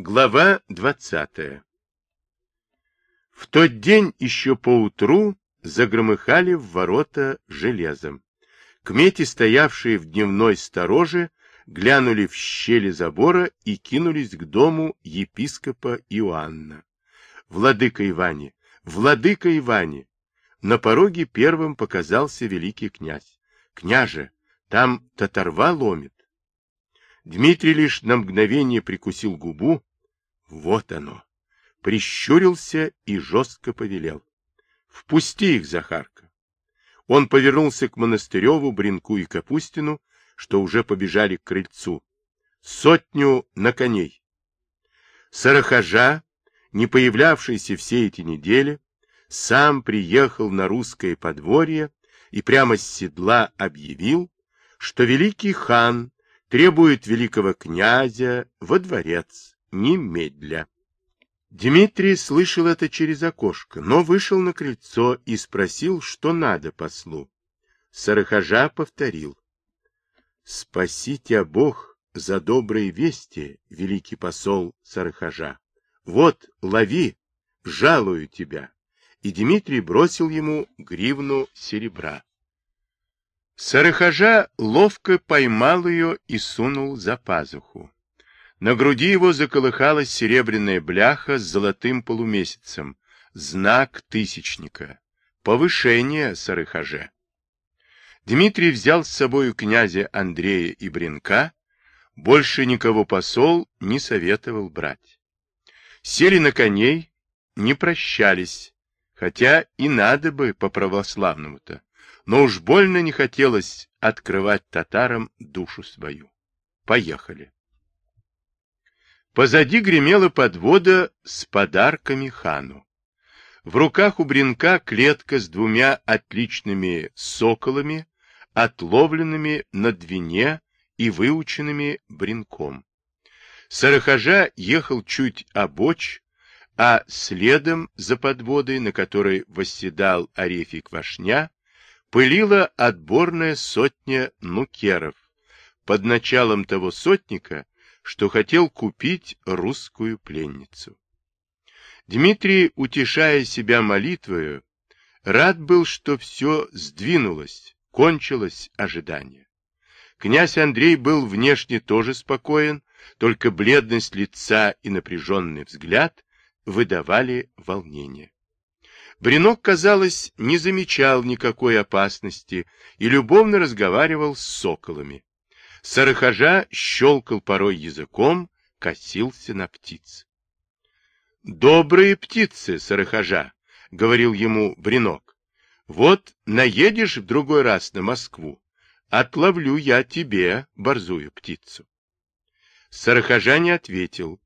Глава двадцатая В тот день еще поутру загромыхали в ворота железом. Кмети, стоявшие в дневной стороже, глянули в щели забора и кинулись к дому епископа Иоанна. Владыка Иване! Владыка Иване! На пороге первым показался великий князь. Княже, там татарва ломит. Дмитрий лишь на мгновение прикусил губу. Вот оно! Прищурился и жестко повелел. Впусти их, Захарка. Он повернулся к Монастыреву, Бринку и Капустину, что уже побежали к крыльцу. Сотню на коней. Сарахажа, не появлявшийся все эти недели, сам приехал на русское подворье и прямо с седла объявил, что великий хан требует великого князя во дворец немедля. Дмитрий слышал это через окошко, но вышел на крыльцо и спросил, что надо послу. Сарахажа повторил. «Спасите, а Бог, за добрые вести, великий посол Сарахажа. Вот, лови, жалую тебя». И Дмитрий бросил ему гривну серебра. Сарахажа ловко поймал ее и сунул за пазуху. На груди его заколыхалась серебряная бляха с золотым полумесяцем, знак тысячника, повышение Сарыхаже. Дмитрий взял с собою князя Андрея и Бринка, больше никого посол не советовал брать. Сели на коней, не прощались, хотя и надо бы по-православному-то, но уж больно не хотелось открывать татарам душу свою. Поехали. Позади гремела подвода с подарками хану. В руках у Бринка клетка с двумя отличными соколами, отловленными на Двине и выученными Бринком. Сарахажа ехал чуть обочь, а следом за подводой, на которой восседал Арефий Квашня, пылила отборная сотня нукеров. Под началом того сотника что хотел купить русскую пленницу. Дмитрий, утешая себя молитвою, рад был, что все сдвинулось, кончилось ожидание. Князь Андрей был внешне тоже спокоен, только бледность лица и напряженный взгляд выдавали волнение. Бринок, казалось, не замечал никакой опасности и любовно разговаривал с соколами. Сарахажа щелкал порой языком, косился на птиц. «Добрые птицы, Сарахажа!» — говорил ему Бринок. «Вот наедешь в другой раз на Москву, отловлю я тебе борзую птицу». Сарахажа не ответил.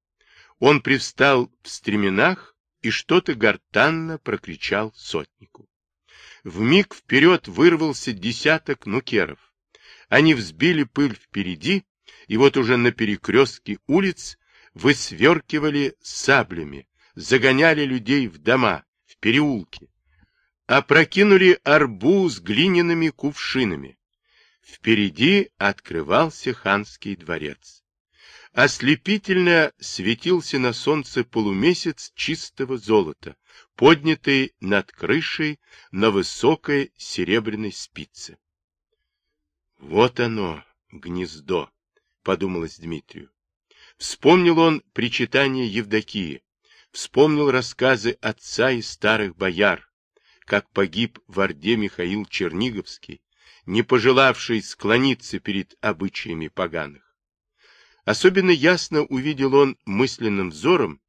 Он привстал в стременах и что-то гортанно прокричал сотнику. Вмиг вперед вырвался десяток нукеров. Они взбили пыль впереди, и вот уже на перекрестке улиц высверкивали саблями, загоняли людей в дома, в переулки, опрокинули арбу с глиняными кувшинами. Впереди открывался ханский дворец. Ослепительно светился на солнце полумесяц чистого золота, поднятый над крышей на высокой серебряной спице. Вот оно, гнездо, подумалось Дмитрию. Вспомнил он причитание Евдокии, вспомнил рассказы отца и старых бояр, как погиб в Орде Михаил Черниговский, не пожелавший склониться перед обычаями поганых. Особенно ясно увидел он мысленным взором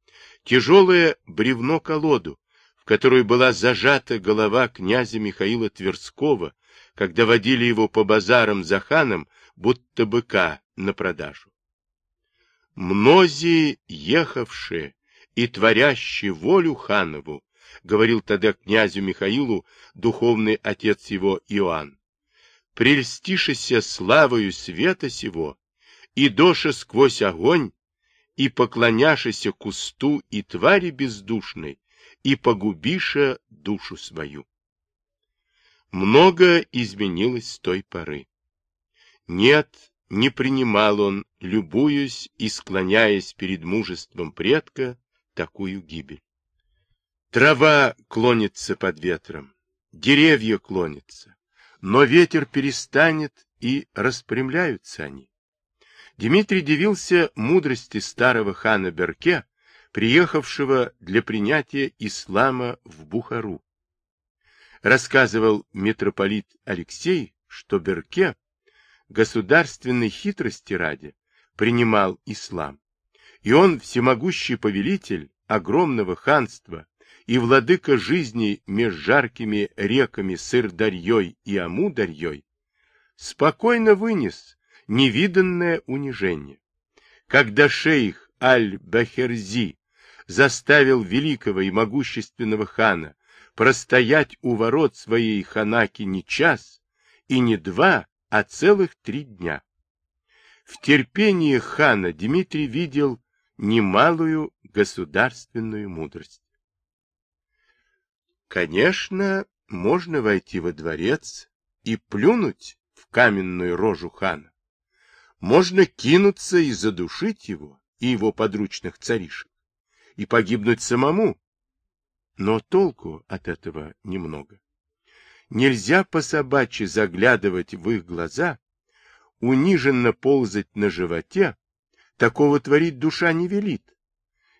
тяжелое бревно-колоду, в которой была зажата голова князя Михаила Тверского, когда водили его по базарам за ханом, будто быка на продажу. Мнози ехавшие и творящие волю ханову, говорил тогда князю Михаилу духовный отец его Иоанн, прельстишися славою света сего, и доша сквозь огонь, и поклоняшися кусту и твари бездушной, и погубиша душу свою. Много изменилось с той поры. Нет, не принимал он, любуясь и склоняясь перед мужеством предка, такую гибель. Трава клонится под ветром, деревья клонятся, но ветер перестанет, и распрямляются они. Дмитрий дивился мудрости старого хана Берке, приехавшего для принятия ислама в Бухару. Рассказывал митрополит Алексей, что Берке государственной хитрости ради принимал ислам, и он, всемогущий повелитель огромного ханства и владыка жизни меж жаркими реками Сырдарьей и Амударьей, спокойно вынес невиданное унижение. Когда шейх Аль-Бахерзи заставил великого и могущественного хана простоять у ворот своей ханаки не час и не два, а целых три дня. В терпении хана Дмитрий видел немалую государственную мудрость. Конечно, можно войти во дворец и плюнуть в каменную рожу хана. Можно кинуться и задушить его и его подручных царишек, и погибнуть самому. Но толку от этого немного. Нельзя по собачьи заглядывать в их глаза, униженно ползать на животе, такого творить душа не велит.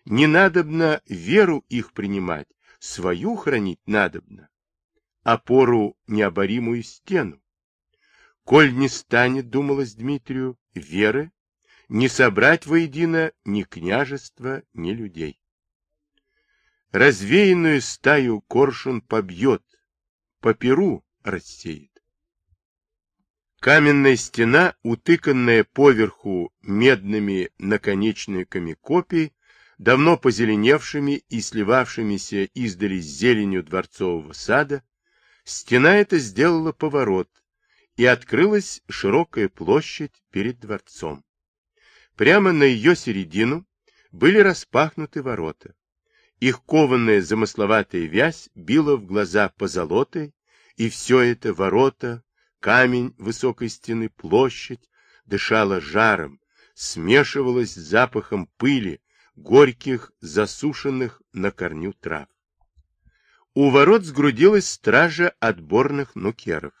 Не надобно веру их принимать, свою хранить надобно, опору необоримую стену. Коль не станет, думалось Дмитрию, веры, не собрать воедино ни княжества, ни людей. Развеянную стаю коршун побьет, по перу рассеет. Каменная стена, утыканная поверху медными наконечниками копий, давно позеленевшими и сливавшимися издали с зеленью дворцового сада, стена эта сделала поворот, и открылась широкая площадь перед дворцом. Прямо на ее середину были распахнуты ворота. Их кованная замысловатая вязь била в глаза позолотой, и все это ворота, камень высокой стены, площадь дышала жаром, смешивалась с запахом пыли, горьких, засушенных на корню трав. У ворот сгрудилась стража отборных нукеров.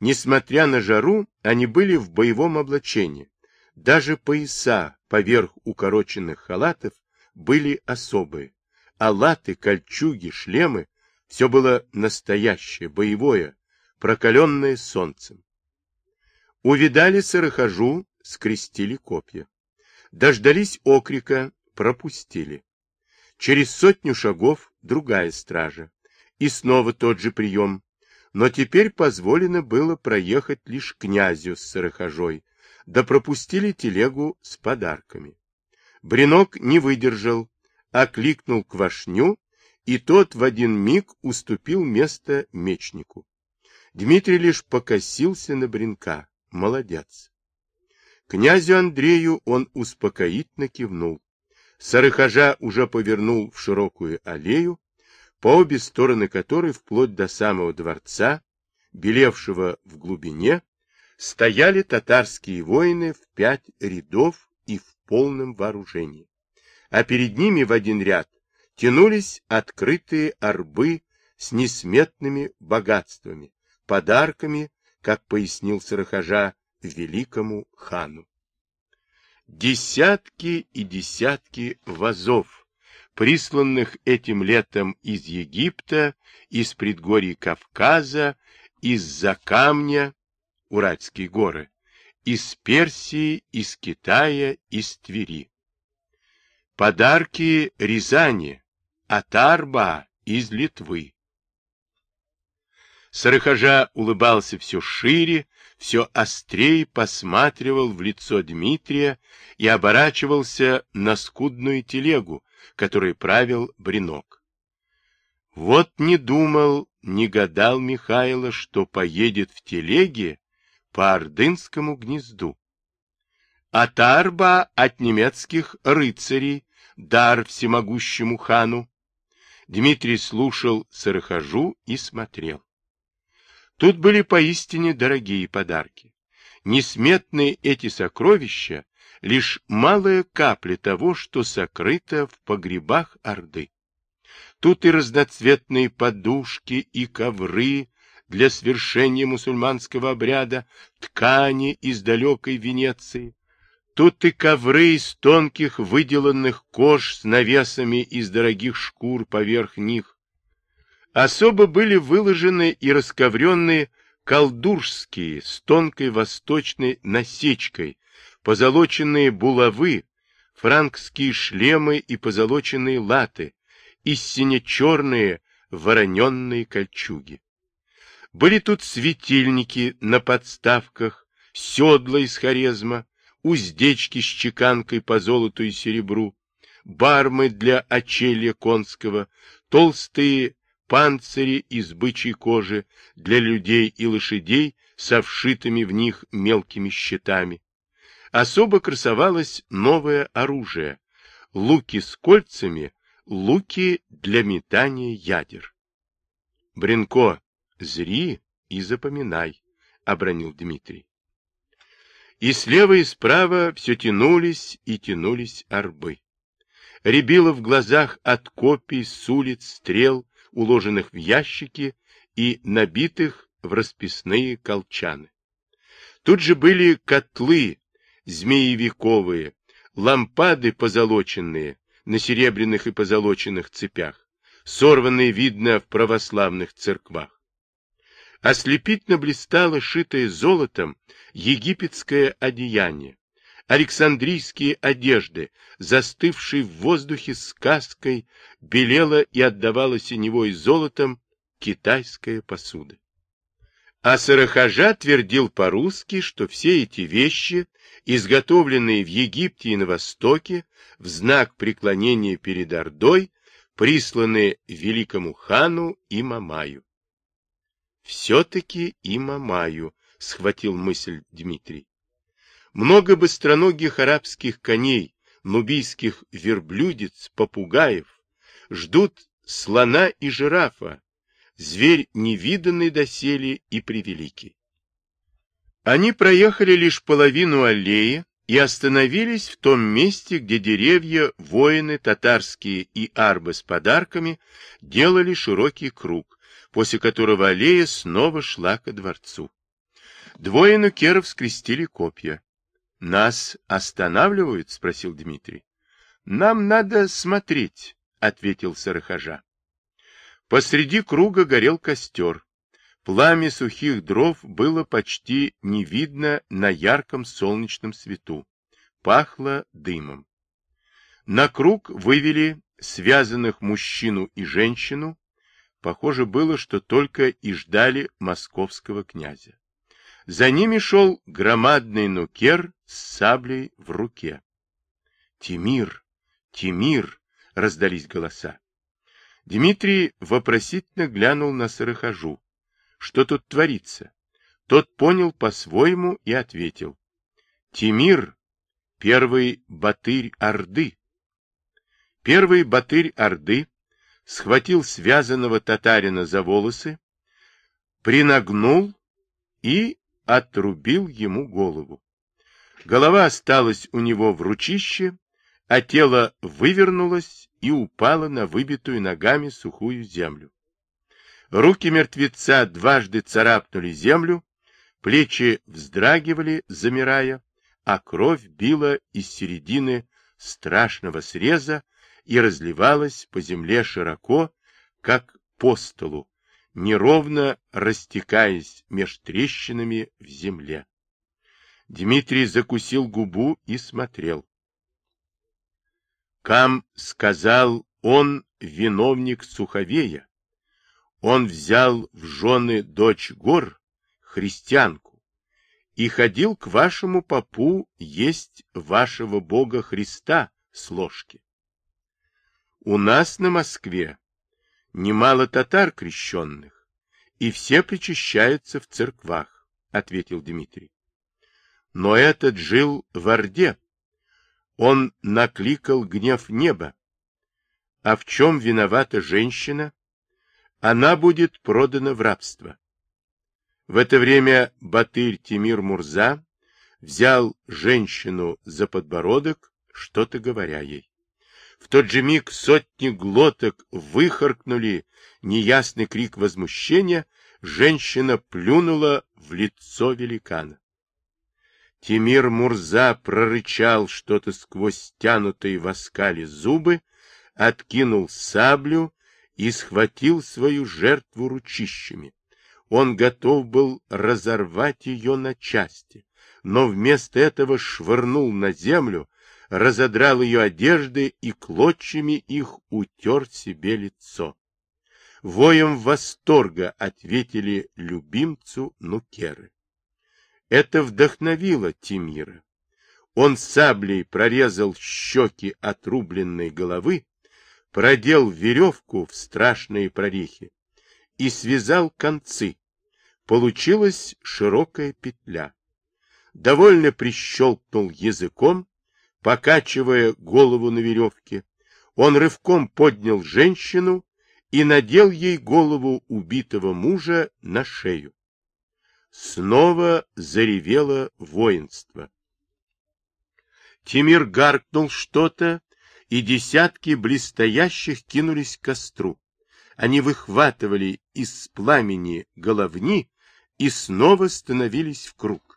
Несмотря на жару, они были в боевом облачении. Даже пояса поверх укороченных халатов были особые а латы, кольчуги, шлемы — все было настоящее, боевое, прокаленное солнцем. Увидали сырохожу, скрестили копья. Дождались окрика, пропустили. Через сотню шагов другая стража. И снова тот же прием. Но теперь позволено было проехать лишь князю с сырохожой, да пропустили телегу с подарками. Бринок не выдержал, окликнул Квашню, и тот в один миг уступил место мечнику. Дмитрий лишь покосился на Бринка. Молодец. Князю Андрею он успокоительно кивнул. Сарыхажа уже повернул в широкую аллею, по обе стороны которой, вплоть до самого дворца, белевшего в глубине, стояли татарские воины в пять рядов и в полном вооружении а перед ними в один ряд тянулись открытые арбы с несметными богатствами, подарками, как пояснил Сарахажа, великому хану. Десятки и десятки вазов, присланных этим летом из Египта, из предгорий Кавказа, из-за камня, Уральские горы, из Персии, из Китая, из Твери. Подарки Рязани, Атарба из Литвы. Сарыхажа улыбался все шире, все острее посматривал в лицо Дмитрия и оборачивался на скудную телегу, которой правил Бринок. Вот не думал, не гадал Михайло, что поедет в телеге по Ордынскому гнезду. Атарба от немецких рыцарей, дар всемогущему хану. Дмитрий слушал сырохожу и смотрел. Тут были поистине дорогие подарки. несметные эти сокровища — лишь малая капля того, что сокрыто в погребах Орды. Тут и разноцветные подушки, и ковры для свершения мусульманского обряда, ткани из далекой Венеции. Тут и ковры из тонких выделанных кож с навесами из дорогих шкур поверх них. Особо были выложены и расковренные колдурские с тонкой восточной насечкой, позолоченные булавы, франкские шлемы и позолоченные латы, и сине-черные вороненные кольчуги. Были тут светильники на подставках, седла из хорезма, уздечки с чеканкой по золоту и серебру, бармы для очелья конского, толстые панцири из бычьей кожи для людей и лошадей со вшитыми в них мелкими щитами. Особо красовалось новое оружие — луки с кольцами, луки для метания ядер. — Бренко, зри и запоминай, — обронил Дмитрий. И слева и справа все тянулись и тянулись орбы. Рябило в глазах от копий, с улиц, стрел, уложенных в ящики и набитых в расписные колчаны. Тут же были котлы змеевиковые, лампады позолоченные на серебряных и позолоченных цепях, сорванные, видно, в православных церквах. Ослепительно блистало шитое золотом египетское одеяние, Александрийские одежды, застывшие в воздухе сказкой, белела и отдавала синевой золотом китайская посуда. А Сарахажа твердил по-русски, что все эти вещи, изготовленные в Египте и на Востоке, в знак преклонения перед Ордой, присланы великому хану и Мамаю. Все-таки и Мамаю, схватил мысль Дмитрий. Много быстроногих арабских коней, нубийских верблюдец, попугаев ждут слона и жирафа, зверь невиданный доселе и превеликий. Они проехали лишь половину аллеи и остановились в том месте, где деревья, воины, татарские и арбы с подарками делали широкий круг, после которого аллея снова шла ко дворцу. Двое нукеров скрестили копья. — Нас останавливают? — спросил Дмитрий. — Нам надо смотреть, — ответил Сарахажа. Посреди круга горел костер. Пламя сухих дров было почти не видно на ярком солнечном свету. Пахло дымом. На круг вывели связанных мужчину и женщину. Похоже было, что только и ждали московского князя. За ними шел громадный нукер с саблей в руке. «Тимир! Тимир!» — раздались голоса. Дмитрий вопросительно глянул на сырохожу. Что тут творится? Тот понял по-своему и ответил. Тимир — первый батырь Орды. Первый батырь Орды схватил связанного татарина за волосы, принагнул и отрубил ему голову. Голова осталась у него в ручище, а тело вывернулось и упало на выбитую ногами сухую землю. Руки мертвеца дважды царапнули землю, плечи вздрагивали, замирая, а кровь била из середины страшного среза и разливалась по земле широко, как по столу, неровно растекаясь меж трещинами в земле. Дмитрий закусил губу и смотрел. Кам сказал, он виновник Суховея. Он взял в жены дочь гор, христианку, и ходил к вашему попу есть вашего Бога Христа с ложки. У нас на Москве немало татар крещенных, и все причащаются в церквах, — ответил Дмитрий. Но этот жил в Орде. Он накликал гнев неба. А в чем виновата женщина? Она будет продана в рабство. В это время Батырь Тимир Мурза взял женщину за подбородок, что-то говоря ей. В тот же миг сотни глоток выхаркнули неясный крик возмущения, женщина плюнула в лицо великана. Тимир Мурза прорычал что-то сквозь стянутые в оскале зубы, откинул саблю и схватил свою жертву ручищами. Он готов был разорвать ее на части, но вместо этого швырнул на землю, разодрал ее одежды и клочьями их утер себе лицо. Воем восторга ответили любимцу Нукеры. Это вдохновило Тимира. Он саблей прорезал щеки отрубленной головы, продел веревку в страшные прорехи и связал концы. Получилась широкая петля. Довольно прищелкнул языком, покачивая голову на веревке. Он рывком поднял женщину и надел ей голову убитого мужа на шею. Снова заревело воинство. Тимир гаркнул что-то, и десятки блестящих кинулись к костру. Они выхватывали из пламени головни и снова становились в круг.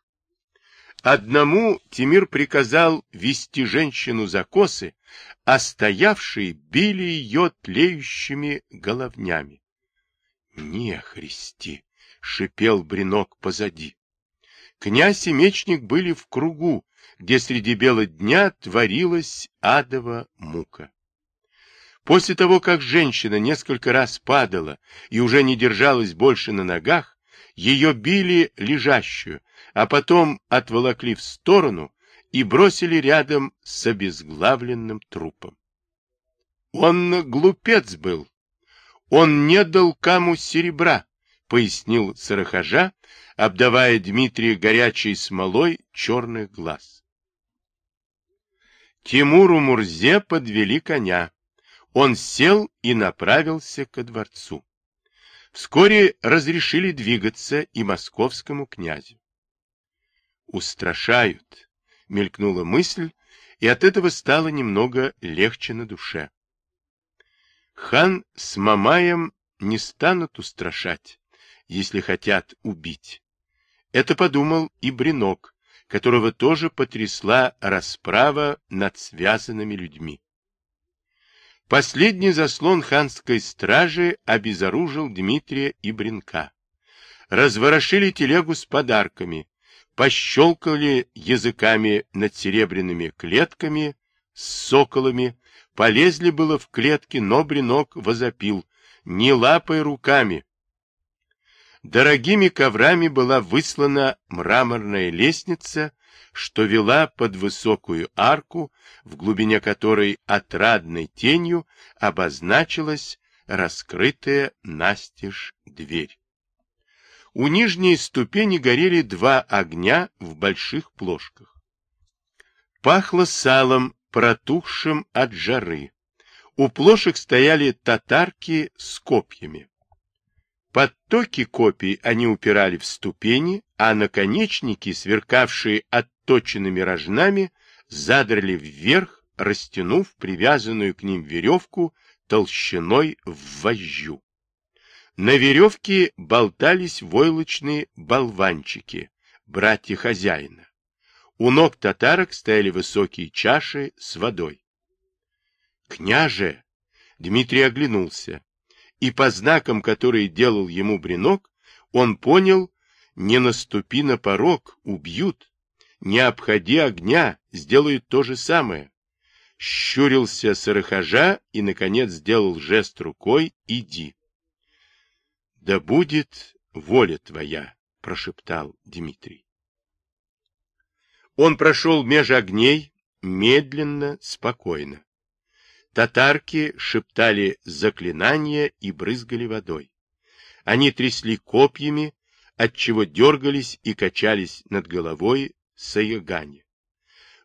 Одному Тимир приказал вести женщину за косы, а стоявшие били ее тлеющими головнями. — Не, Христи! шипел бренок позади. Князь и мечник были в кругу, где среди бела дня творилась адова мука. После того, как женщина несколько раз падала и уже не держалась больше на ногах, ее били лежащую, а потом отволокли в сторону и бросили рядом с обезглавленным трупом. Он глупец был. Он не дал каму серебра, пояснил Сарахажа, обдавая Дмитрия горячей смолой черных глаз. Тимуру Мурзе подвели коня. Он сел и направился ко дворцу. Вскоре разрешили двигаться и московскому князю. «Устрашают», — мелькнула мысль, и от этого стало немного легче на душе. Хан с Мамаем не станут устрашать, если хотят убить. Это подумал и Бринок, которого тоже потрясла расправа над связанными людьми. Последний заслон ханской стражи обезоружил Дмитрия и Бринка. Разворошили телегу с подарками, пощелкали языками над серебряными клетками с соколами, полезли было в клетки, но Бринок возопил, не лапай руками, Дорогими коврами была выслана мраморная лестница, что вела под высокую арку, в глубине которой отрадной тенью обозначилась раскрытая настежь дверь. У нижней ступени горели два огня в больших плошках. Пахло салом, протухшим от жары. У плошек стояли татарки с копьями. Подтоки копий они упирали в ступени, а наконечники, сверкавшие отточенными рожнами, задрали вверх, растянув привязанную к ним веревку толщиной в вожжу. На веревке болтались войлочные болванчики, братья хозяина. У ног татарок стояли высокие чаши с водой. «Княже!» Дмитрий оглянулся и по знакам, которые делал ему Бринок, он понял, не наступи на порог, убьют, не обходи огня, сделают то же самое. Щурился сорохожа и, наконец, сделал жест рукой «иди». «Да будет воля твоя», — прошептал Дмитрий. Он прошел меж огней, медленно, спокойно. Татарки шептали заклинания и брызгали водой. Они трясли копьями, отчего дергались и качались над головой Саягани.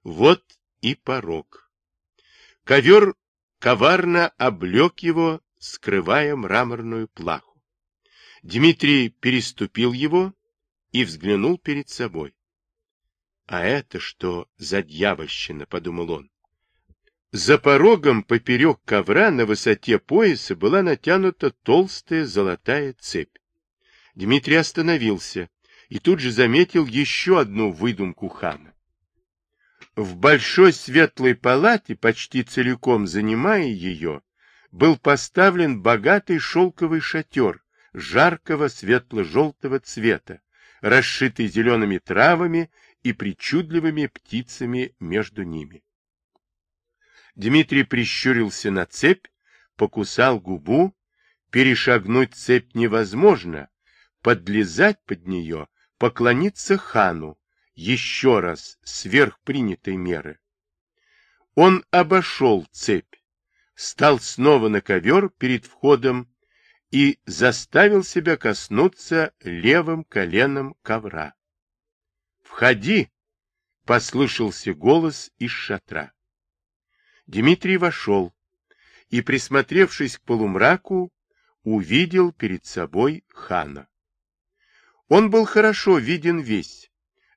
Вот и порог. Ковер коварно облег его, скрывая мраморную плаху. Дмитрий переступил его и взглянул перед собой. А это что за дьявольщина, подумал он. За порогом поперек ковра на высоте пояса была натянута толстая золотая цепь. Дмитрий остановился и тут же заметил еще одну выдумку хана. В большой светлой палате, почти целиком занимая ее, был поставлен богатый шелковый шатер жаркого светло-желтого цвета, расшитый зелеными травами и причудливыми птицами между ними. Дмитрий прищурился на цепь, покусал губу, перешагнуть цепь невозможно, подлезать под нее, поклониться хану, еще раз сверх принятой меры. Он обошел цепь, стал снова на ковер перед входом и заставил себя коснуться левым коленом ковра. «Входи!» — послышался голос из шатра. Дмитрий вошел и, присмотревшись к полумраку, увидел перед собой хана. Он был хорошо виден весь,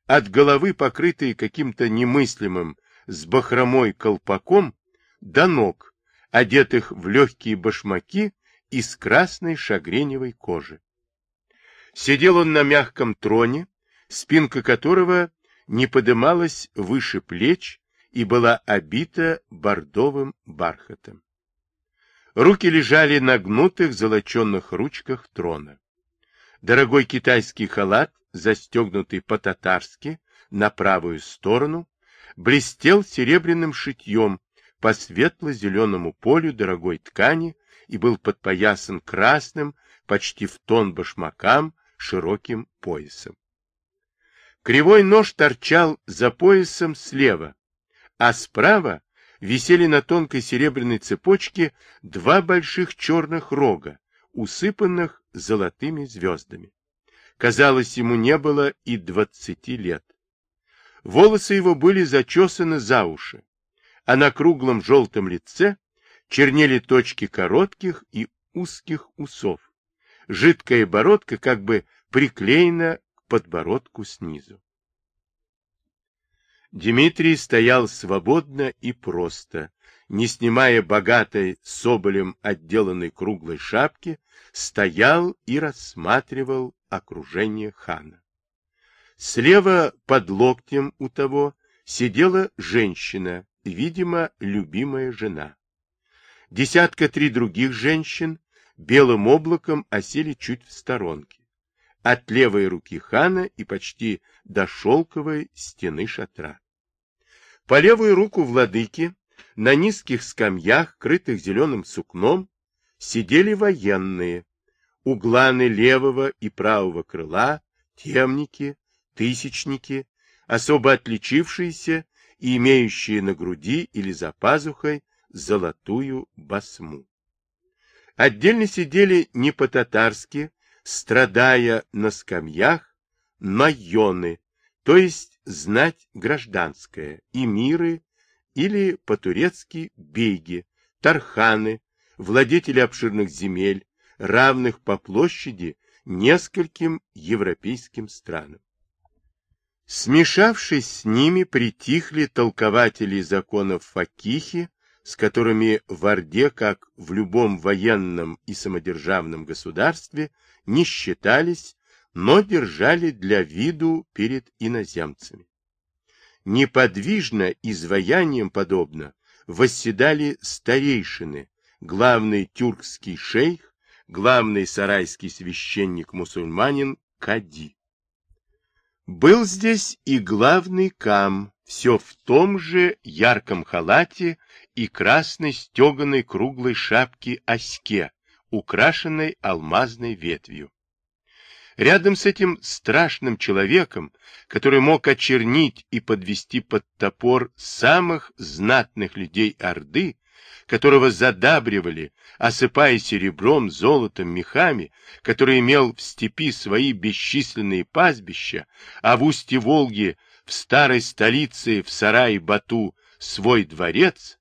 от головы, покрытой каким-то немыслимым с бахромой колпаком, до ног, одетых в легкие башмаки из красной шагреневой кожи. Сидел он на мягком троне, спинка которого не подымалась выше плеч и была обита бордовым бархатом. Руки лежали на гнутых золоченных ручках трона. Дорогой китайский халат, застегнутый по-татарски на правую сторону, блестел серебряным шитьем по светло-зеленому полю дорогой ткани и был подпоясан красным, почти в тон башмакам, широким поясом. Кривой нож торчал за поясом слева, а справа висели на тонкой серебряной цепочке два больших черных рога, усыпанных золотыми звездами. Казалось, ему не было и двадцати лет. Волосы его были зачесаны за уши, а на круглом желтом лице чернели точки коротких и узких усов. Жидкая бородка как бы приклеена к подбородку снизу. Дмитрий стоял свободно и просто, не снимая богатой соболем отделанной круглой шапки, стоял и рассматривал окружение хана. Слева под локтем у того сидела женщина, видимо, любимая жена. Десятка три других женщин белым облаком осели чуть в сторонке, от левой руки хана и почти до шелковой стены шатра. По левую руку владыки на низких скамьях, крытых зеленым сукном, сидели военные, угланы левого и правого крыла, темники, тысячники, особо отличившиеся и имеющие на груди или за пазухой золотую басму. Отдельно сидели не по-татарски, страдая на скамьях, майоны, то есть знать гражданская, эмиры или по-турецки бейги, тарханы, владетели обширных земель, равных по площади нескольким европейским странам. Смешавшись с ними, притихли толкователи законов Факихи, с которыми в Орде, как в любом военном и самодержавном государстве, не считались, но держали для виду перед иноземцами. Неподвижно изваянием подобно восседали старейшины, главный тюркский шейх, главный сарайский священник-мусульманин Кади. Был здесь и главный кам, все в том же ярком халате и красной стеганой круглой шапке оське, украшенной алмазной ветвью. Рядом с этим страшным человеком, который мог очернить и подвести под топор самых знатных людей Орды, которого задабривали, осыпая серебром, золотом, мехами, который имел в степи свои бесчисленные пастбища, а в устье Волги, старой столице, в сарае Бату, свой дворец,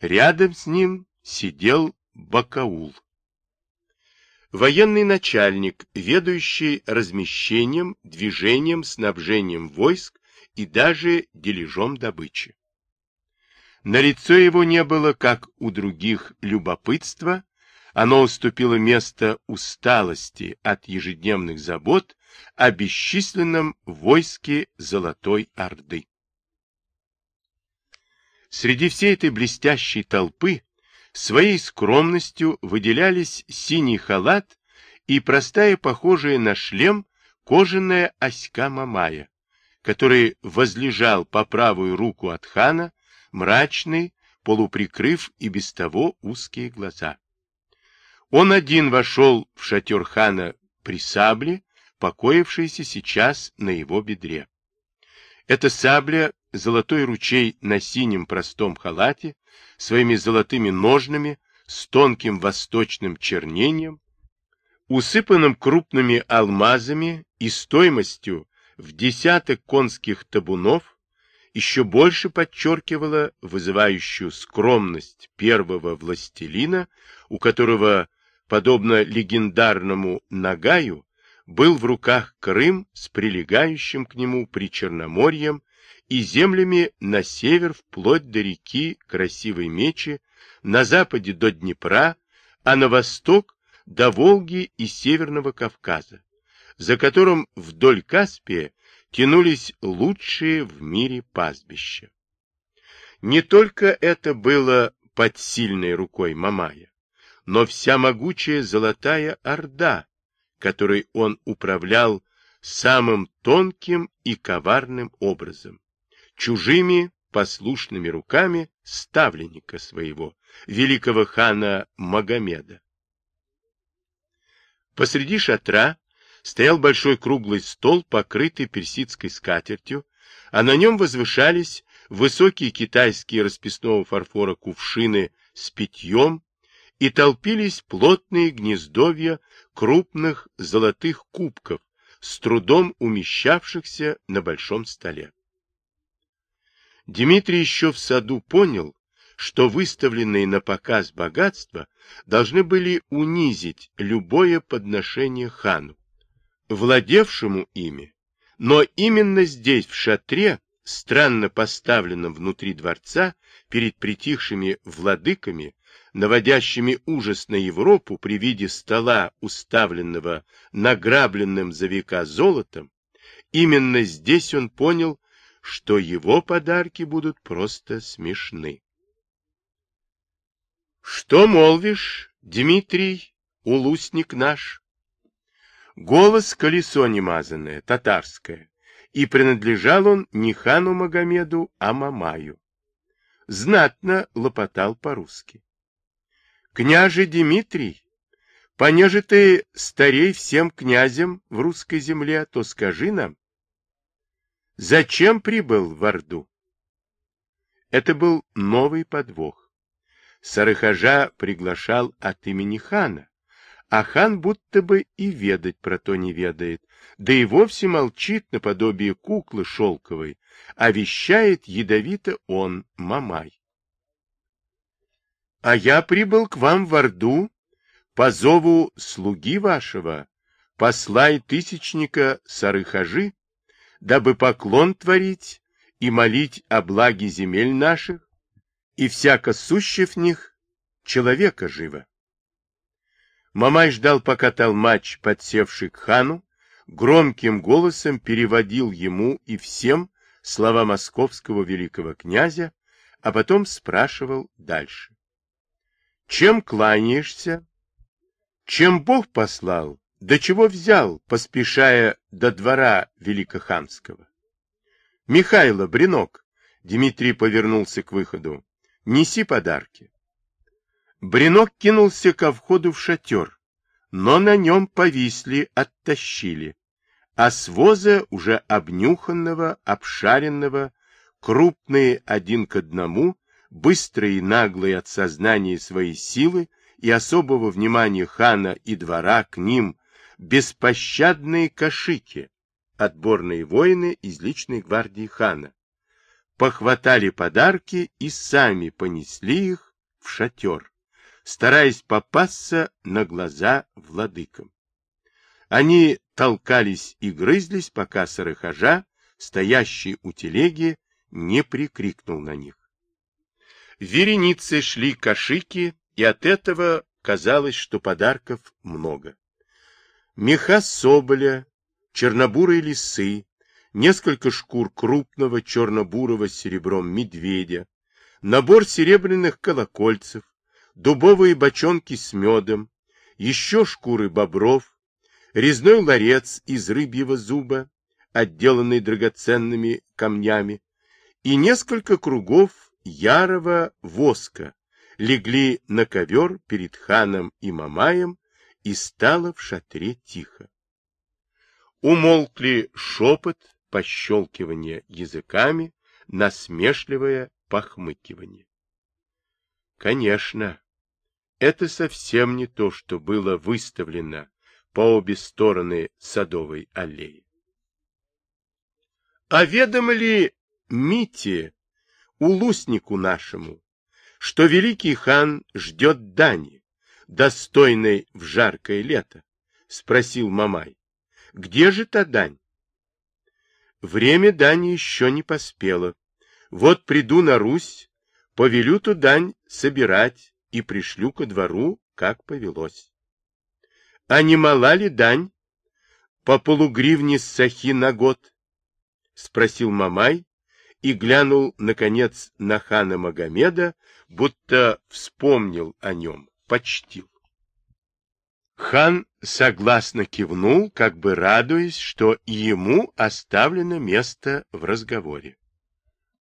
рядом с ним сидел Бакаул. Военный начальник, ведущий размещением, движением, снабжением войск и даже дележом добычи. На лицо его не было, как у других, любопытства, оно уступило место усталости от ежедневных забот о бесчисленном войске Золотой Орды. Среди всей этой блестящей толпы своей скромностью выделялись синий халат и простая, похожая на шлем, кожаная оська Мамая, который возлежал по правую руку от хана, мрачный, полуприкрыв и без того узкие глаза. Он один вошел в шатер хана при сабле, покоившейся сейчас на его бедре. Эта сабля, золотой ручей на синем простом халате, своими золотыми ножнами, с тонким восточным чернением, усыпанным крупными алмазами и стоимостью в десяток конских табунов, еще больше подчеркивала вызывающую скромность первого властелина, у которого, подобно легендарному Нагаю, был в руках Крым с прилегающим к нему Причерноморьем и землями на север вплоть до реки Красивой Мечи, на западе до Днепра, а на восток до Волги и Северного Кавказа, за которым вдоль Каспия тянулись лучшие в мире пастбища. Не только это было под сильной рукой Мамая, но вся могучая Золотая Орда, которой он управлял самым тонким и коварным образом, чужими послушными руками ставленника своего, великого хана Магомеда. Посреди шатра стоял большой круглый стол, покрытый персидской скатертью, а на нем возвышались высокие китайские расписного фарфора кувшины с питьем, и толпились плотные гнездовья крупных золотых кубков, с трудом умещавшихся на большом столе. Дмитрий еще в саду понял, что выставленные на показ богатства должны были унизить любое подношение хану, владевшему ими, но именно здесь, в шатре, странно поставленном внутри дворца, перед притихшими владыками, наводящими ужас на Европу при виде стола, уставленного награбленным за века золотом, именно здесь он понял, что его подарки будут просто смешны. Что молвишь, Дмитрий, улусник наш? Голос колесо немазанное, татарское, и принадлежал он не хану Магомеду, а Мамаю. Знатно лопотал по-русски. Княже Дмитрий, понеже ты старей всем князем в русской земле, то скажи нам, зачем прибыл в Орду? Это был новый подвох. Сарыхажа приглашал от имени хана, а хан будто бы и ведать про то не ведает, да и вовсе молчит наподобие куклы шелковой, а вещает ядовито он, Мамай. А я прибыл к вам в Орду по зову слуги вашего, посла и тысячника Сарыхажи, дабы поклон творить и молить о благе земель наших, и всяко суще в них человека живо. Мамай ждал, пока толмач, подсевший к хану, громким голосом переводил ему и всем слова московского великого князя, а потом спрашивал дальше. Чем кланяешься? Чем Бог послал? До чего взял, поспешая до двора великоханского? Михайло, Бринок, Дмитрий повернулся к выходу, неси подарки. Бринок кинулся ко входу в шатер, но на нем повисли, оттащили. А с воза, уже обнюханного, обшаренного, крупные один к одному, быстрые и наглые от сознания своей силы и особого внимания хана и двора к ним, беспощадные кашики, отборные воины из личной гвардии хана, похватали подарки и сами понесли их в шатер стараясь попасться на глаза владыкам. Они толкались и грызлись, пока сарыхажа стоящий у телеги, не прикрикнул на них. Вереницы шли кашики, и от этого казалось, что подарков много. Меха соболя, чернобурые лисы, несколько шкур крупного черно-бурого серебром медведя, набор серебряных колокольцев, дубовые бочонки с медом, еще шкуры бобров, резной ларец из рыбьего зуба, отделанный драгоценными камнями, и несколько кругов ярого воска легли на ковер перед ханом и Мамаем, и стало в шатре тихо. Умолкли шепот, пощелкивание языками, насмешливое похмыкивание. Конечно, это совсем не то, что было выставлено по обе стороны садовой аллеи. А ведомо ли Мите, улуснику нашему, что великий хан ждет дани, достойной в жаркое лето? — спросил Мамай. — Где же та дань? Время дани еще не поспело. Вот приду на Русь, повелю ту дань собирать и пришлю ко двору, как повелось. А не мала ли дань? По полугривне сахи на год? — спросил Мамай и глянул, наконец, на хана Магомеда, будто вспомнил о нем, почтил. Хан согласно кивнул, как бы радуясь, что и ему оставлено место в разговоре.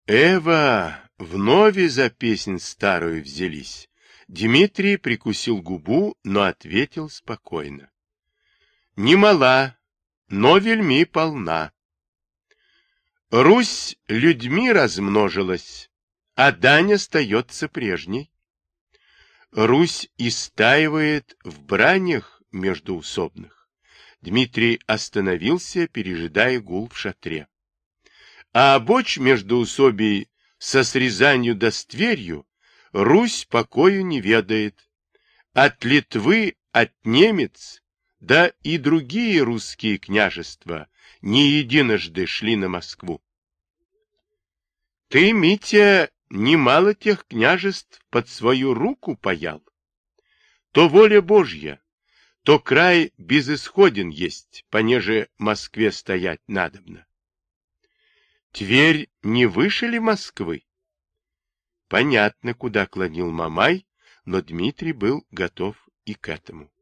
Эва, вновь за песнь старую взялись. Дмитрий прикусил губу, но ответил спокойно. Немала, но вельми полна. Русь людьми размножилась, а дань остается прежней. Русь истаивает в бранях междуусобных. Дмитрий остановился, пережидая гул в шатре. А обочь междуусобий со срезанию до стверью Русь покою не ведает. От Литвы, от немец, да и другие русские княжества не единожды шли на Москву. Ты, Митя, немало тех княжеств под свою руку паял. То воля Божья, то край безысходен есть, понеже Москве стоять надобно. Тверь не выше ли Москвы? Понятно, куда клонил Мамай, но Дмитрий был готов и к этому.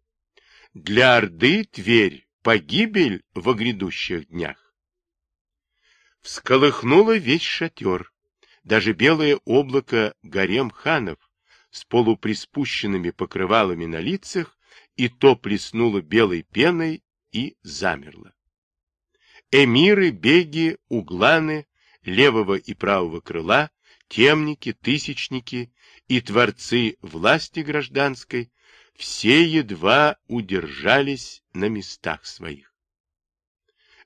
Для Орды Тверь — погибель во грядущих днях. Всколыхнуло весь шатер даже белое облако гарем ханов с полуприспущенными покрывалами на лицах и то плеснуло белой пеной и замерло. Эмиры, беги, угланы левого и правого крыла, темники, тысячники и творцы власти гражданской все едва удержались на местах своих.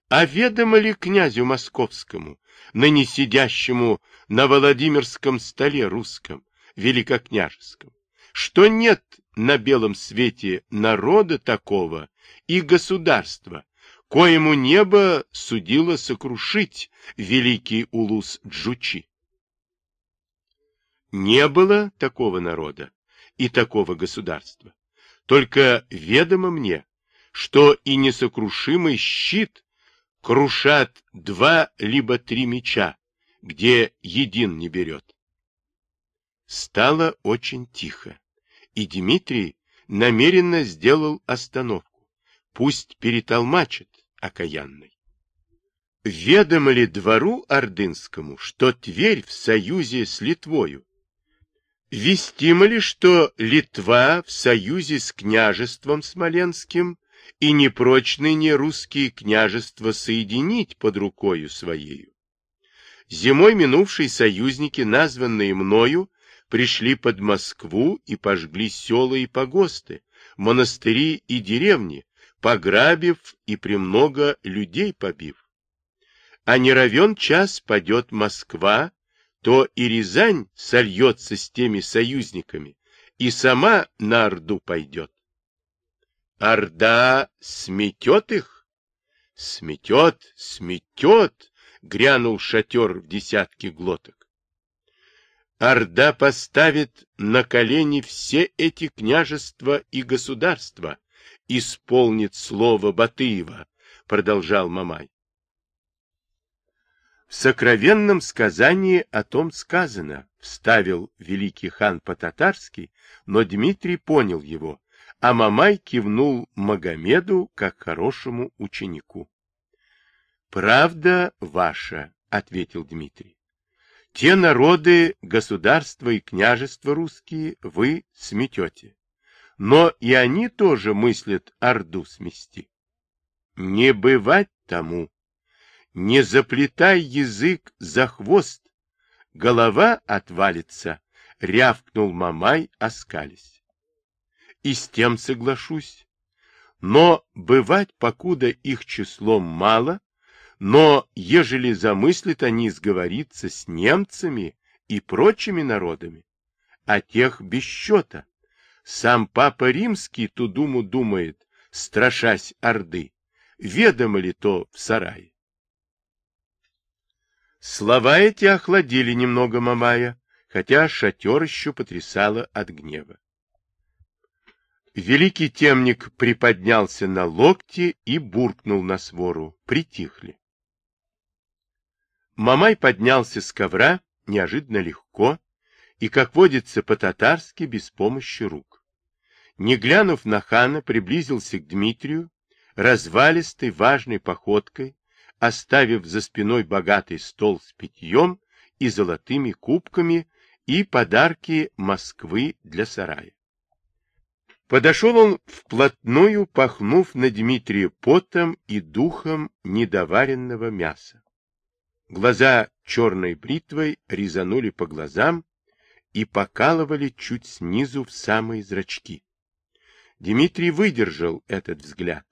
А ведомо ли князю московскому, ныне сидящему на Владимирском столе русском, великокняжеском, что нет на белом свете народа такого и государства, коему небо судило сокрушить великий улус Джучи. Не было такого народа и такого государства. Только ведомо мне, что и несокрушимый щит крушат два либо три меча, где един не берет. Стало очень тихо, и Дмитрий намеренно сделал остановку. Пусть перетолмачит окаянный. Ведомо ли двору ордынскому, что Тверь в союзе с Литвою? Вестимо ли, что Литва в союзе с княжеством Смоленским и непрочны не русские княжества соединить под рукою своею. Зимой минувшие союзники, названные мною, пришли под Москву и пожгли села и погосты, монастыри и деревни, пограбив и премного людей побив. А не равен час падет Москва, то и Рязань сольется с теми союзниками, и сама на Орду пойдет. Орда сметет их? Сметет, сметет, грянул шатер в десятки глоток. Орда поставит на колени все эти княжества и государства, исполнит слово Батыева, продолжал Мамай. В сокровенном сказании о том сказано, вставил великий хан по-татарски, но Дмитрий понял его, а Мамай кивнул Магомеду как хорошему ученику. «Правда ваша», — ответил Дмитрий. «Те народы, государства и княжества русские вы сметете, но и они тоже мыслят Орду смести. Не бывать тому, не заплетай язык за хвост, голова отвалится, рявкнул Мамай, оскались. И с тем соглашусь. Но бывать, покуда их числом мало, но ежели замыслят они сговориться с немцами и прочими народами, а тех без счета, сам Папа Римский ту думу думает, страшась Орды, ведомо ли то в сарае. Слова эти охладили немного Мамая, хотя шатер еще потрясало от гнева. Великий темник приподнялся на локте и буркнул на свору. Притихли. Мамай поднялся с ковра неожиданно легко и, как водится по-татарски, без помощи рук. Не глянув на хана, приблизился к Дмитрию, развалистой, важной походкой, оставив за спиной богатый стол с питьем и золотыми кубками и подарки Москвы для сарая. Подошел он вплотную, пахнув на Дмитрия потом и духом недоваренного мяса. Глаза черной бритвой резанули по глазам и покалывали чуть снизу в самые зрачки. Дмитрий выдержал этот взгляд,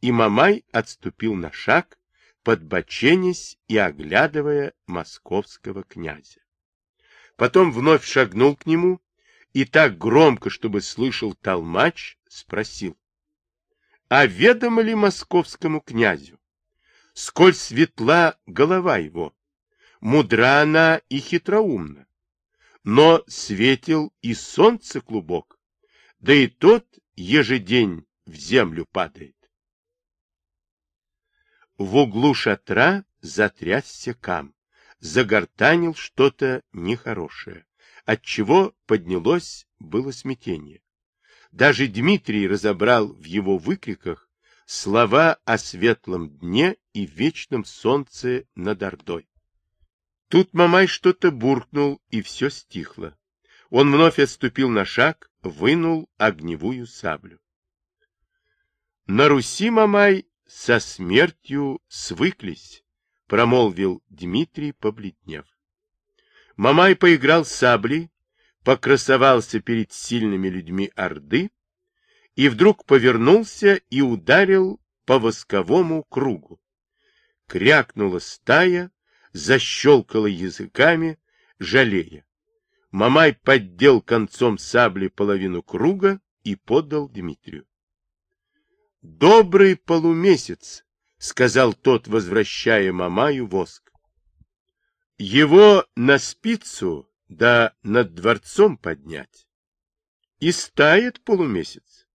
и Мамай отступил на шаг, подбоченясь и оглядывая московского князя. Потом вновь шагнул к нему и так громко, чтобы слышал толмач, спросил. А ведомо ли московскому князю, сколь светла голова его, мудра она и хитроумна, но светил и солнце клубок, да и тот ежедень в землю падает. В углу шатра затрясся кам, загортанил что-то нехорошее, отчего поднялось было смятение. Даже Дмитрий разобрал в его выкриках слова о светлом дне и вечном солнце над Ордой. Тут Мамай что-то буркнул, и все стихло. Он вновь отступил на шаг, вынул огневую саблю. На Руси Мамай со смертью свыклись, промолвил Дмитрий, побледнев. Мамай поиграл саблей, покрасовался перед сильными людьми Орды и вдруг повернулся и ударил по восковому кругу. Крякнула стая, защелкала языками, жалея. Мамай поддел концом сабли половину круга и подал Дмитрию. Добрый полумесяц, сказал тот, возвращая Мамаю воск. Его на спицу, да над дворцом поднять. И стает полумесяц.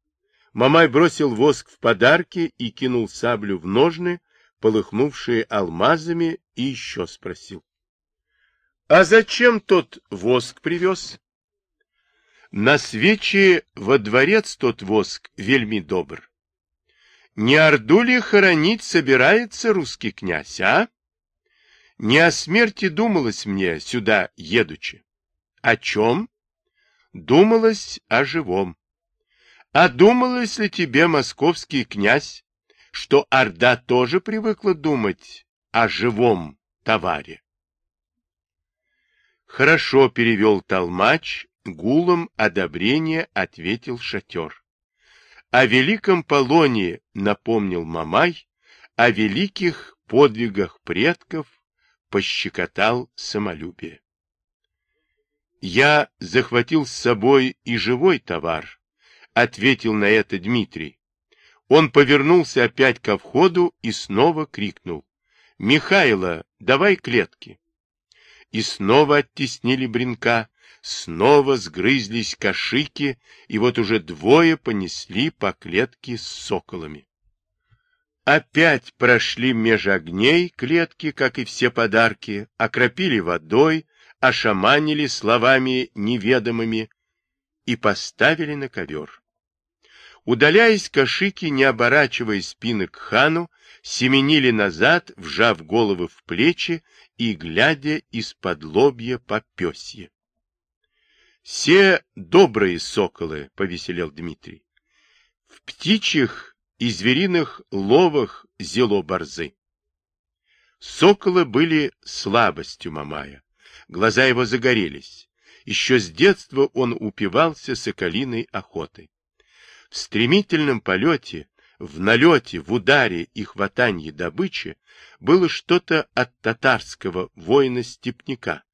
Мамай бросил воск в подарки и кинул саблю в ножны, полыхнувшие алмазами, и еще спросил. — А зачем тот воск привез? — На свечи во дворец тот воск вельми добр. Не Орду ли хоронить собирается русский князь, а? Не о смерти думалось мне сюда едучи. О чем? Думалось о живом. А думалось ли тебе, московский князь, что Орда тоже привыкла думать о живом товаре? Хорошо перевел толмач, гулом одобрения ответил шатер. О великом Полоне напомнил Мамай, о великих подвигах предков пощекотал самолюбие. Я захватил с собой и живой товар, ответил на это Дмитрий. Он повернулся опять ко входу и снова крикнул. Михайло, давай клетки. И снова оттеснили бренка, снова сгрызлись кошики, и вот уже двое понесли по клетке с соколами. Опять прошли меж огней клетки, как и все подарки, окропили водой, ошаманили словами неведомыми и поставили на ковер. Удаляясь, кашики, не оборачивая спины к хану, семенили назад, вжав головы в плечи и глядя из-под лобья по пёсье. «Все добрые соколы», — повеселел Дмитрий. «В птичьих и звериных ловах зело борзы». Соколы были слабостью Мамая. Глаза его загорелись. Еще с детства он упивался соколиной охотой. В стремительном полете, в налете, в ударе и хватании добычи было что-то от татарского воина-степняка,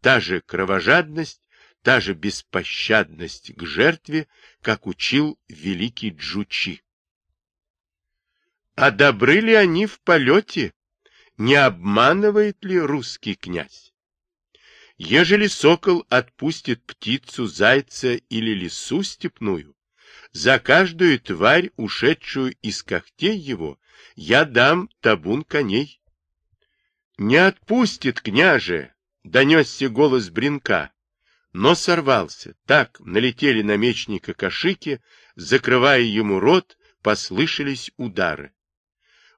та же кровожадность, та же беспощадность к жертве, как учил великий Джучи. А добры ли они в полете? Не обманывает ли русский князь? Ежели сокол отпустит птицу, зайца или лису степную, за каждую тварь, ушедшую из когтей его, я дам табун коней. Не отпустит, княже, донесся голос Бринка, но сорвался. Так налетели на мечника кошики, закрывая ему рот, послышались удары.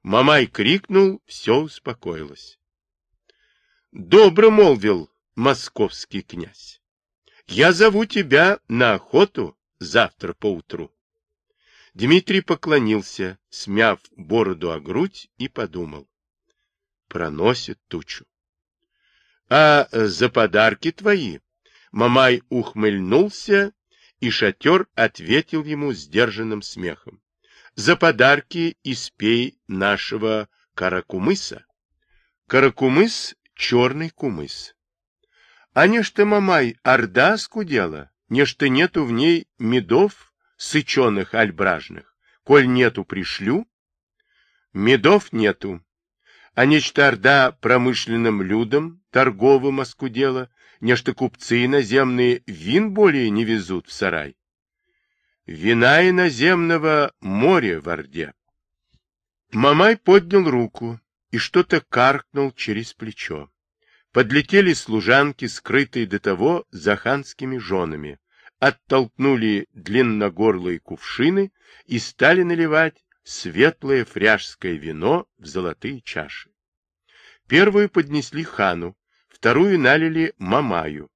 Мамай крикнул, все успокоилось. Добро молвил московский князь. Я зову тебя на охоту завтра поутру. Дмитрий поклонился, смяв бороду о грудь, и подумал. Проносит тучу. — А за подарки твои? Мамай ухмыльнулся, и шатер ответил ему сдержанным смехом. — За подарки испей нашего каракумыса. Каракумыс — черный кумыс. А не что, Мамай, орда скудела, нечто нету в ней медов сыченых альбражных. Коль нету, пришлю. Медов нету. А нечто орда промышленным людям, торговым оскудела, нечто купцы иноземные вин более не везут в сарай. Вина иноземного море в Орде. Мамай поднял руку и что-то каркнул через плечо. Подлетели служанки, скрытые до того заханскими женами, оттолкнули длинногорлые кувшины и стали наливать светлое фряжское вино в золотые чаши. Первую поднесли хану, вторую налили Мамаю.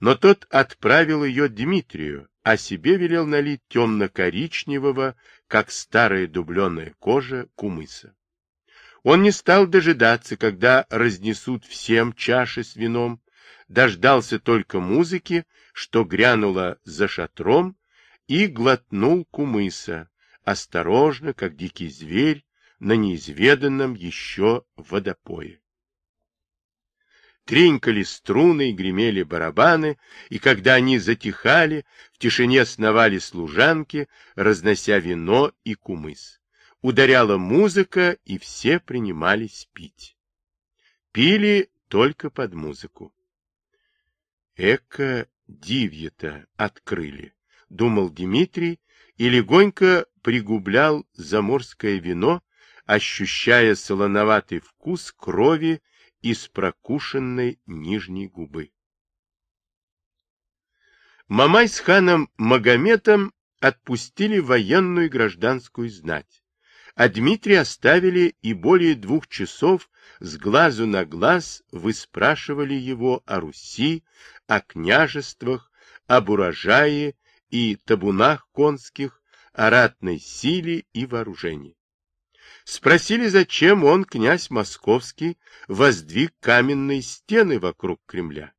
Но тот отправил ее Дмитрию, а себе велел налить темно-коричневого, как старая дубленая кожа, кумыса. Он не стал дожидаться, когда разнесут всем чаши с вином, дождался только музыки, что грянула за шатром, и глотнул кумыса, осторожно, как дикий зверь, на неизведанном еще водопое. Тренькали струны и гремели барабаны, и когда они затихали, в тишине сновали служанки, разнося вино и кумыс ударяла музыка, и все принимались пить. Пили только под музыку. Эко дивье-то открыли, думал Дмитрий и легонько пригублял заморское вино, ощущая солоноватый вкус крови из прокушенной нижней губы. Мамай с ханом Магометом отпустили военную и гражданскую знать а Дмитрия оставили и более двух часов с глазу на глаз выспрашивали его о Руси, о княжествах, об урожае и табунах конских, о ратной силе и вооружении. Спросили, зачем он, князь московский, воздвиг каменные стены вокруг Кремля.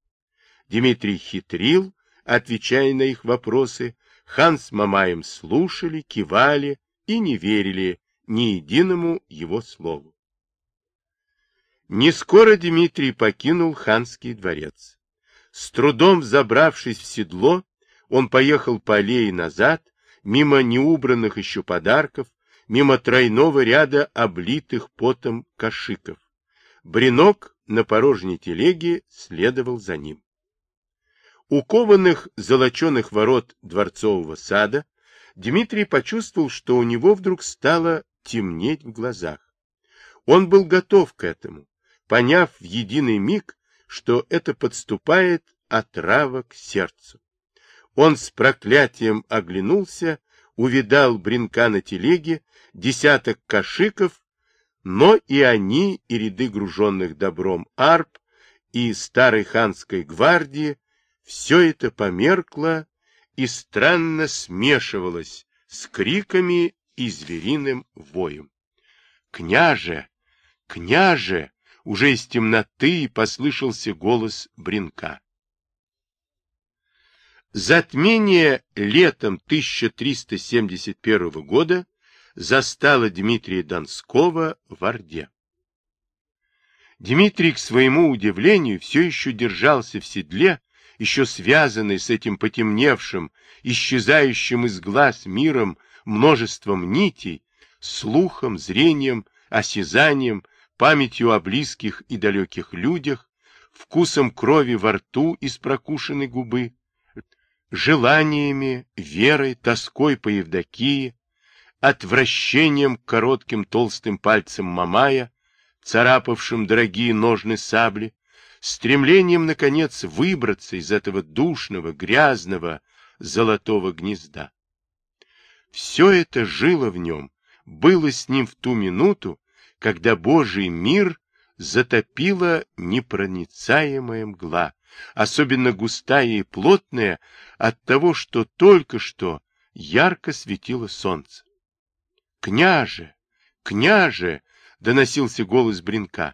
Дмитрий хитрил, отвечая на их вопросы, хан с Мамаем слушали, кивали и не верили, ни единому его слову. Не скоро Дмитрий покинул ханский дворец. С трудом забравшись в седло, он поехал по аллее назад, мимо неубранных еще подарков, мимо тройного ряда облитых потом кашиков, Бринок на порожней телеге следовал за ним. У кованых золоченых ворот дворцового сада Дмитрий почувствовал, что у него вдруг стало темнеть в глазах. Он был готов к этому, поняв в единый миг, что это подступает отрава к сердцу. Он с проклятием оглянулся, увидал бринка на телеге, десяток кашиков, но и они, и ряды груженных добром арб, и старой ханской гвардии, все это померкло и странно смешивалось с криками и звериным воем. «Княже! Княже!» Уже из темноты послышался голос Бринка. Затмение летом 1371 года застало Дмитрия Донского в Орде. Дмитрий, к своему удивлению, все еще держался в седле, еще связанный с этим потемневшим, исчезающим из глаз миром множеством нитей, слухом, зрением, осязанием, памятью о близких и далеких людях, вкусом крови во рту из прокушенной губы, желаниями, верой, тоской по Евдокии, отвращением к коротким толстым пальцам Мамая, царапавшим дорогие ножны сабли, стремлением, наконец, выбраться из этого душного, грязного, золотого гнезда. Все это жило в нем, было с ним в ту минуту, когда Божий мир затопила непроницаемая мгла, особенно густая и плотная от того, что только что ярко светило солнце. «Княже! Княже!» — доносился голос Бринка.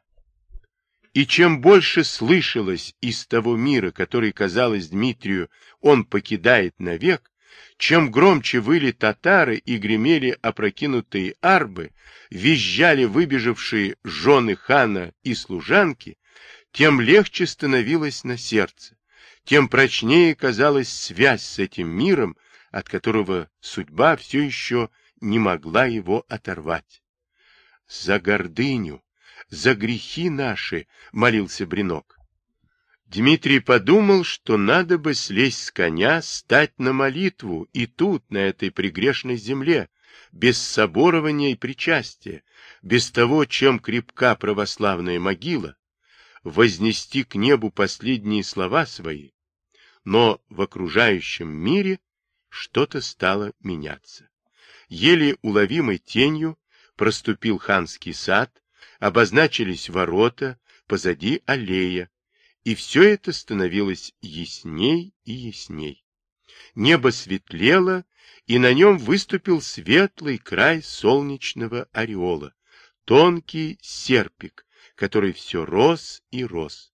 И чем больше слышалось из того мира, который, казалось Дмитрию, он покидает навек, чем громче выли татары и гремели опрокинутые арбы, визжали выбежавшие жены хана и служанки, тем легче становилось на сердце, тем прочнее казалась связь с этим миром, от которого судьба все еще не могла его оторвать. «За гордыню, за грехи наши!» — молился Бринок. Дмитрий подумал, что надо бы слезть с коня, стать на молитву и тут, на этой пригрешной земле, без соборования и причастия, без того, чем крепка православная могила, вознести к небу последние слова свои, но в окружающем мире что-то стало меняться. Еле уловимой тенью проступил ханский сад, обозначились ворота, позади аллея, и все это становилось ясней и ясней. Небо светлело, и на нем выступил светлый край солнечного ореола, тонкий серпик, который все рос и рос.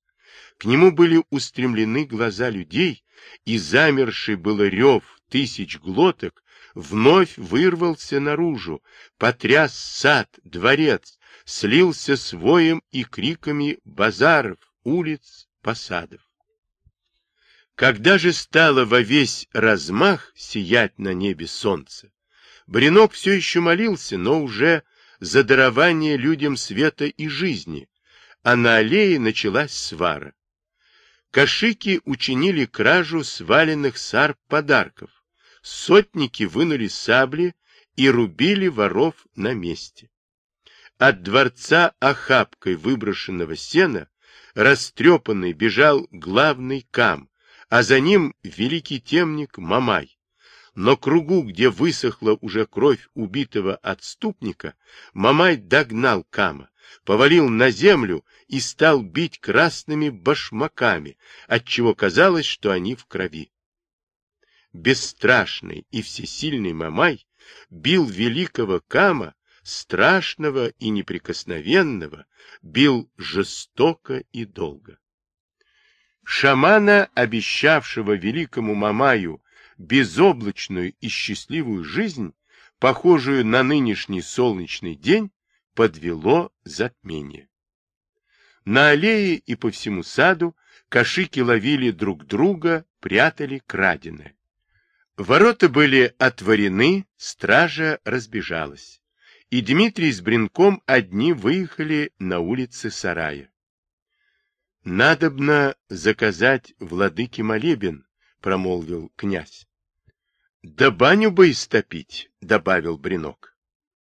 К нему были устремлены глаза людей, и замерший было рев тысяч глоток вновь вырвался наружу, потряс сад, дворец, слился с воем и криками базаров, улиц, посадов. Когда же стало во весь размах сиять на небе солнце, Бринок все еще молился, но уже за дарование людям света и жизни, а на аллее началась свара. Кашики учинили кражу сваленных сар подарков. Сотники вынули сабли и рубили воров на месте. От дворца охапкой выброшенного сена растрепанный бежал главный кам, а за ним великий темник Мамай. Но кругу, где высохла уже кровь убитого отступника, Мамай догнал кама, повалил на землю и стал бить красными башмаками, отчего казалось, что они в крови. Бесстрашный и всесильный Мамай бил великого Кама, страшного и неприкосновенного, бил жестоко и долго. Шамана, обещавшего великому Мамаю безоблачную и счастливую жизнь, похожую на нынешний солнечный день, подвело затмение. На аллее и по всему саду кашики ловили друг друга, прятали краденое. Ворота были отворены, стража разбежалась. и Дмитрий с Бринком одни выехали на улицы сарая. «Надобно заказать владыке молебен», — промолвил князь. «Да баню бы истопить», — добавил Бринок.